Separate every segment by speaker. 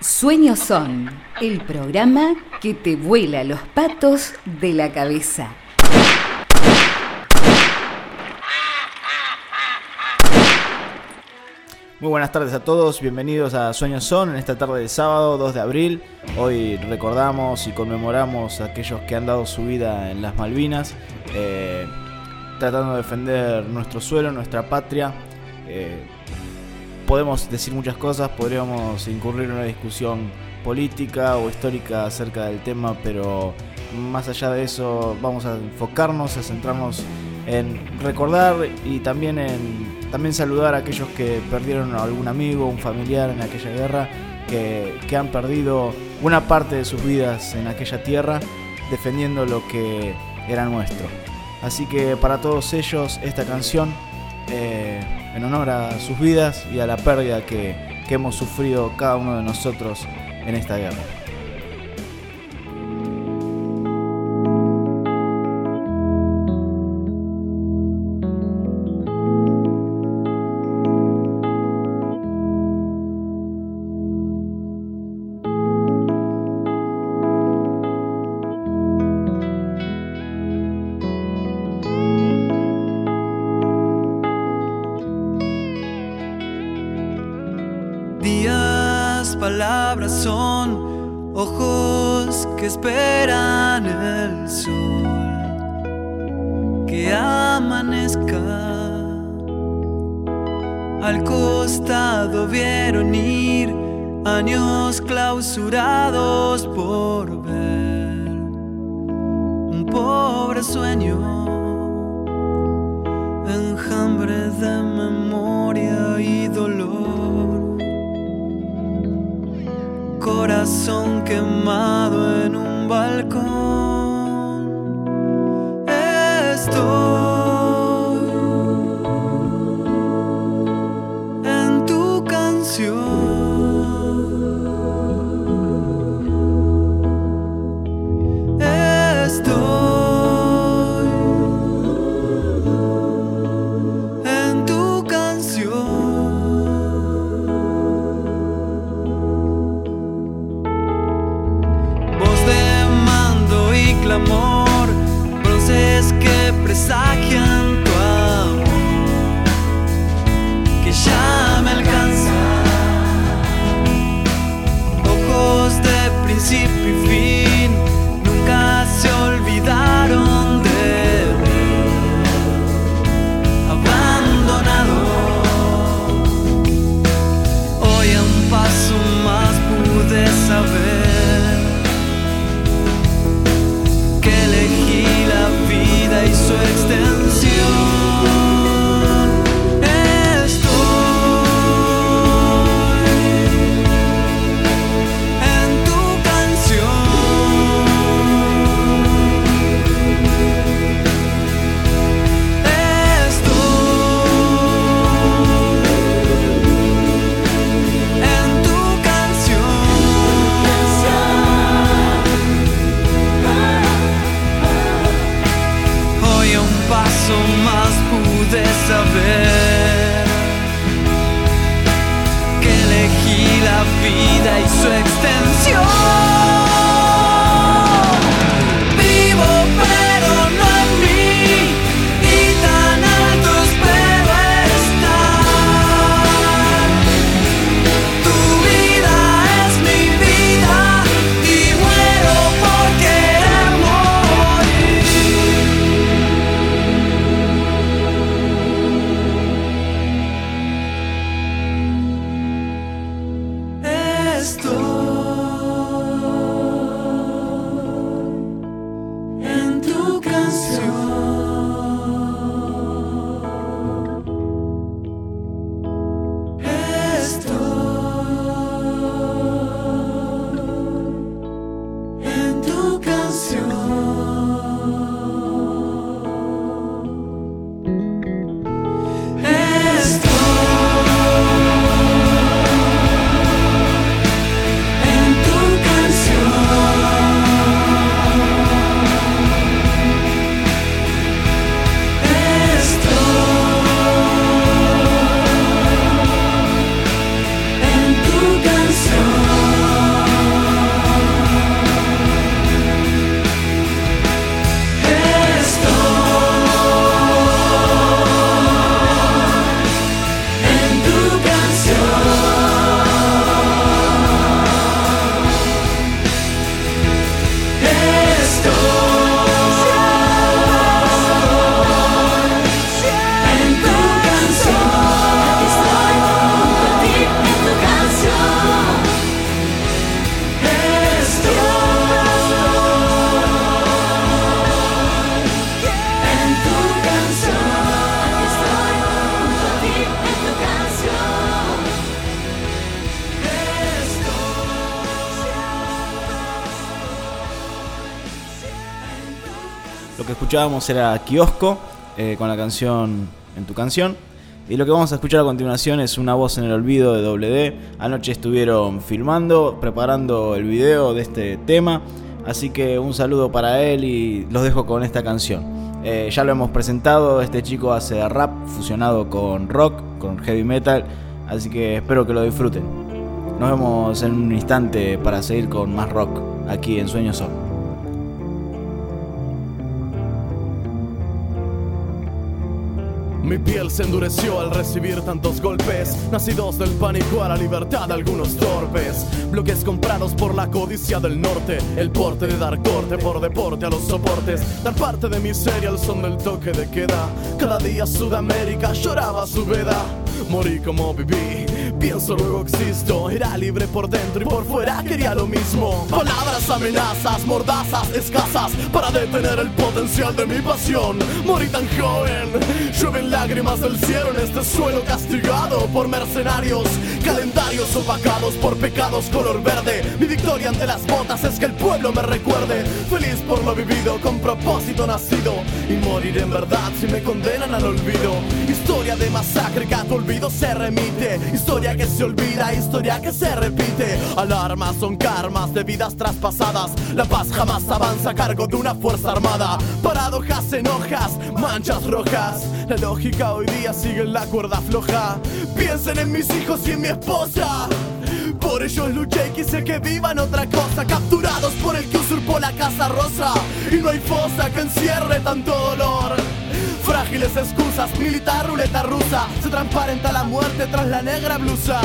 Speaker 1: Sueños son el programa que te vuela los patos de la cabeza.
Speaker 2: Muy buenas tardes a todos, bienvenidos a Sueños Son en esta tarde de sábado 2 de abril. Hoy recordamos y conmemoramos a aquellos que han dado su vida en las Malvinas, eh, tratando de defender nuestro suelo, nuestra patria. Eh, podemos decir muchas cosas, podríamos incurrir en una discusión política o histórica acerca del tema, pero más allá de eso vamos a enfocarnos, a centrarnos en recordar y también en también saludar a aquellos que perdieron a algún amigo, un familiar en aquella guerra, que, que han perdido una parte de sus vidas en aquella tierra defendiendo lo que era nuestro. Así que para todos ellos esta canción, eh, en honor a sus vidas y a la pérdida que, que hemos sufrido cada uno de nosotros en esta guerra.
Speaker 3: Años clausurados por ver un pobre sueño, enjambre de memoria y dolor. Corazón quemado en un balcón. Estoy
Speaker 2: escuchábamos era Kiosco eh, con la canción En tu canción. Y lo que vamos a escuchar a continuación es una voz en el olvido de WD. Anoche estuvieron filmando, preparando el video de este tema. Así que un saludo para él y los dejo con esta canción. Eh, ya lo hemos presentado, este chico hace rap fusionado con rock, con heavy metal. Así que espero que lo disfruten. Nos vemos en un instante para seguir con más rock aquí en Sueños Son.
Speaker 4: Mi piel se endureció al recibir tantos golpes, nacidos del pánico a la libertad algunos torpes. Bloques comprados por la codicia del norte, el porte de dar corte por deporte a los soportes, dar parte de miseria al son del toque de queda. Cada día Sudamérica lloraba su veda. Morí como viví, pienso luego existo. Era libre por dentro y por fuera quería lo mismo. Palabras amenazas, mordazas, escasas para detener el potencial de mi pasión. Morí tan joven, llueven lágrimas del cielo en este suelo castigado por mercenarios. Calendarios opacados por pecados color verde. Mi victoria ante las botas es que el pueblo me recuerde. Feliz por lo vivido, con propósito nacido. Y morir en verdad si me condenan al olvido. Historia de masacre que a tu olvido se remite. Historia que se olvida, historia que se repite. Alarmas son karmas de vidas traspasadas. La paz jamás avanza a cargo de una fuerza armada. Paradojas en hojas, manchas rojas. La lógica hoy día sigue en la cuerda floja. Piensen en mis hijos y en mi Por ellos luché y quise que vivan otra cosa. Capturados por el que usurpó la casa rosa. Y no hay fosa que encierre tanto dolor. Frágiles excusas, militar ruleta rusa. Se transparenta la muerte tras la negra blusa.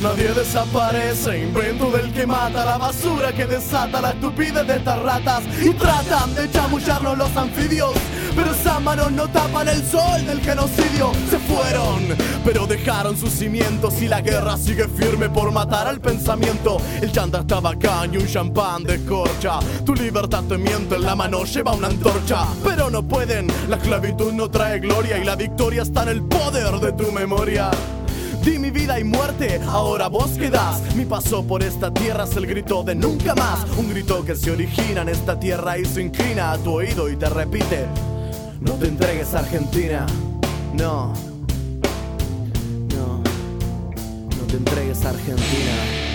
Speaker 4: Nadie desaparece, invento del que mata. La basura que desata la estupidez de estas ratas. Y tratan de chamullarnos los anfibios Pero esas manos no tapan el sol del genocidio. Se fueron, pero dejaron sus cimientos Y la guerra sigue firme por matar al pensamiento. El chanta está bacán y un champán de corcha Tu libertad te miente, en la mano lleva una antorcha. Pero no pueden, la esclavitud no trae gloria Y la victoria está en el poder de tu memoria. Di mi vida y muerte, ahora vos quedás. Mi paso por esta tierra es el grito de nunca más. Un grito que se origina en esta tierra y se inclina a tu oído y te repite: No te entregues a Argentina. No. No. No te entregues a Argentina.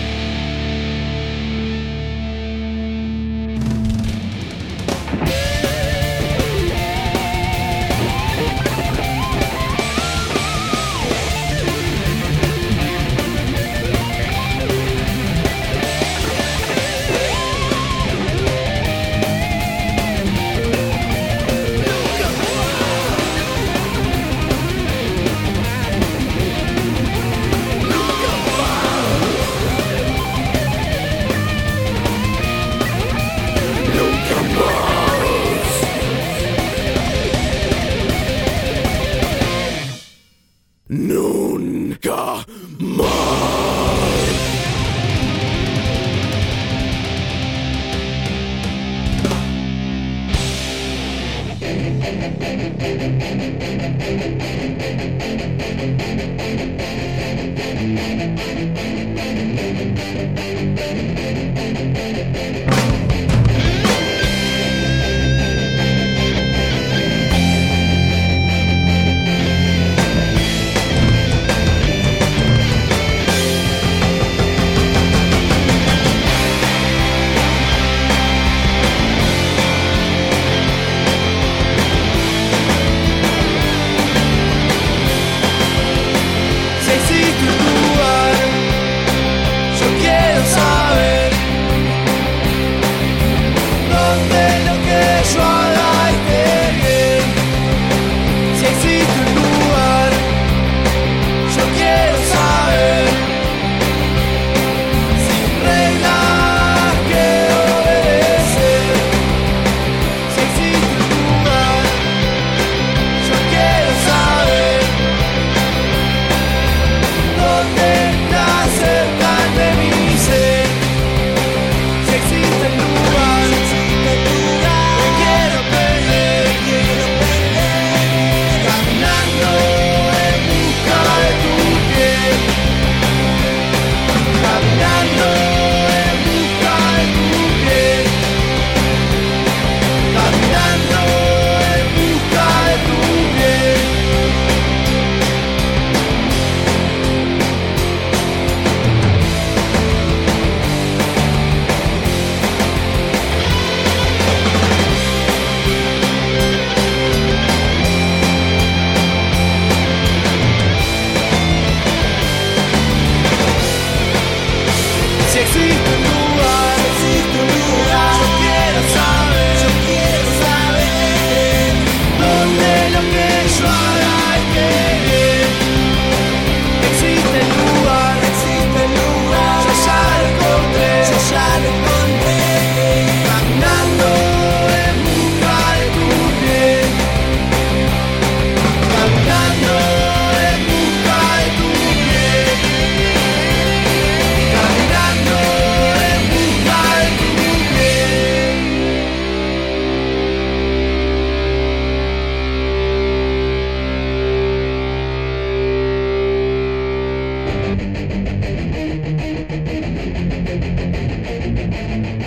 Speaker 5: Thank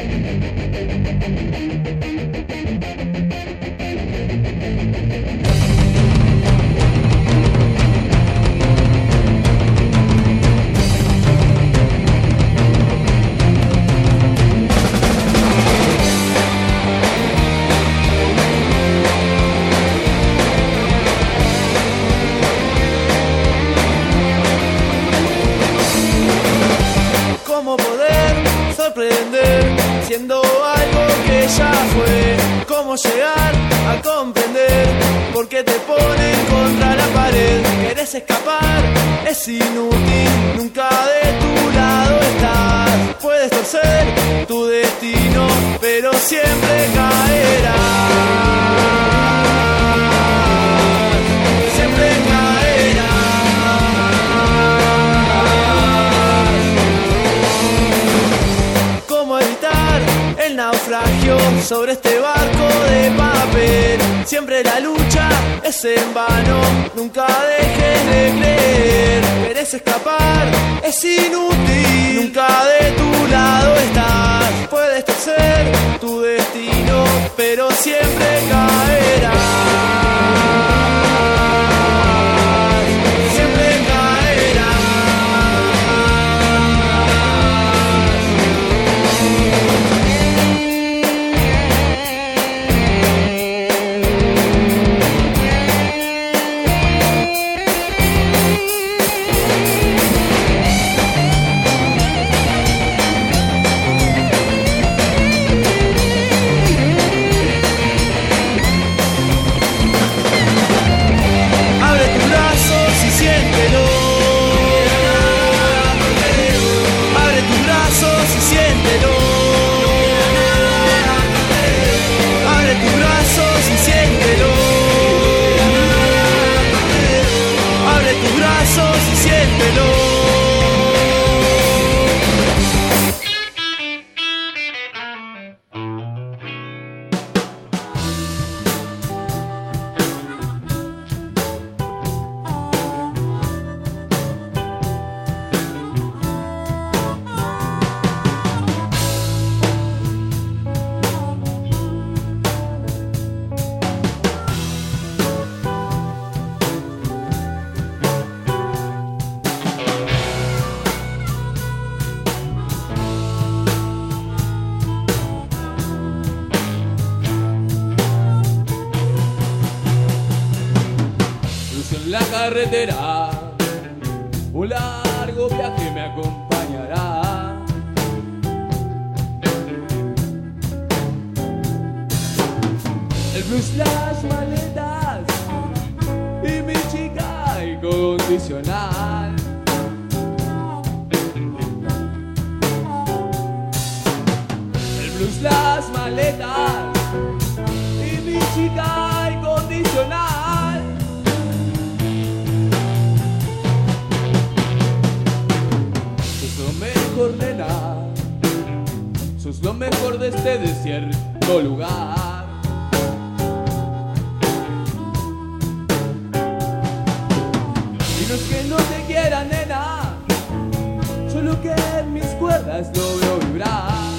Speaker 5: you. Comprender por qué te ponen contra la pared. Querés escapar, es inútil, nunca de tu lado estás. Puedes torcer tu destino, pero siempre caerás. Sobre este barco de papel. Siempre la lucha es en vano, nunca dejes de creer. Querés escapar, es inútil, nunca de tu lado estás. Puedes torcer tu destino, pero siempre
Speaker 6: un largo viaje me acompañará. El blues, las maletas y mi chica incondicional. Lo mejor de este desierto lugar. Y no es que no te quiera, nena. Solo que mis cuerdas lo veo vibrar.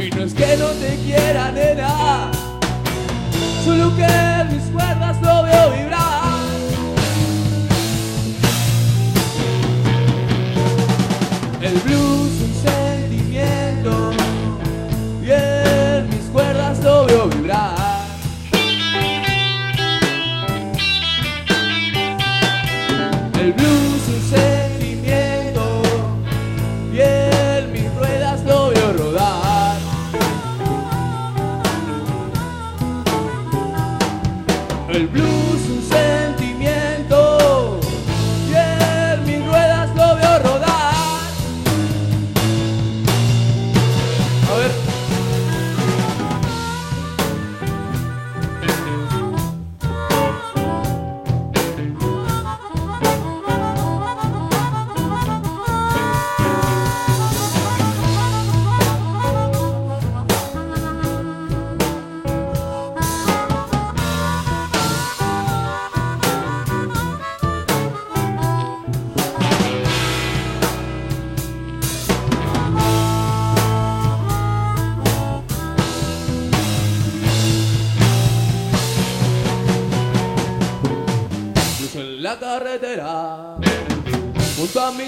Speaker 6: Y no es que no te quiera, nena. Solo que mis cuerdas lo veo vibrar. El blues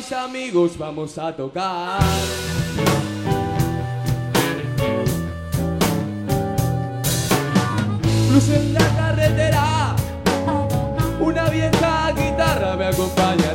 Speaker 6: mis amigos vamos a tocar. Luz en la carretera, una vieja guitarra me acompañará.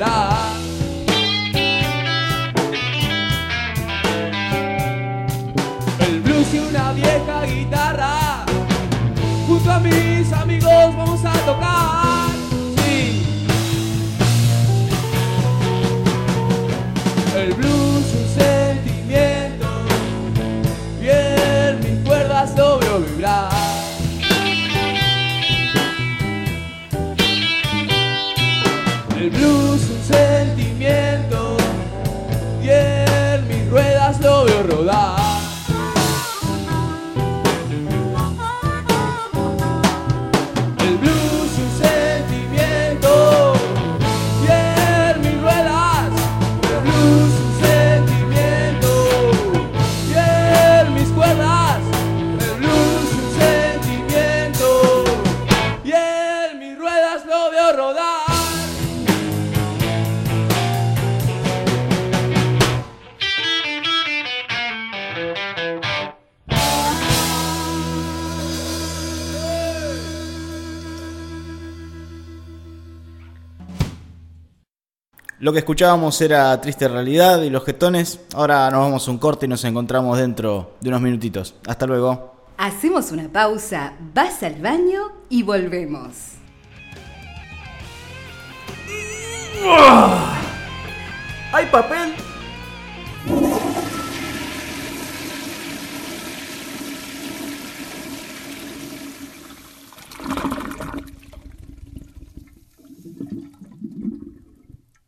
Speaker 2: Lo que escuchábamos era Triste Realidad y Los Jetones. Ahora nos vamos a un corte y nos encontramos dentro de unos minutitos. Hasta luego.
Speaker 1: Hacemos una pausa, vas al baño y volvemos.
Speaker 2: ¿Hay papel?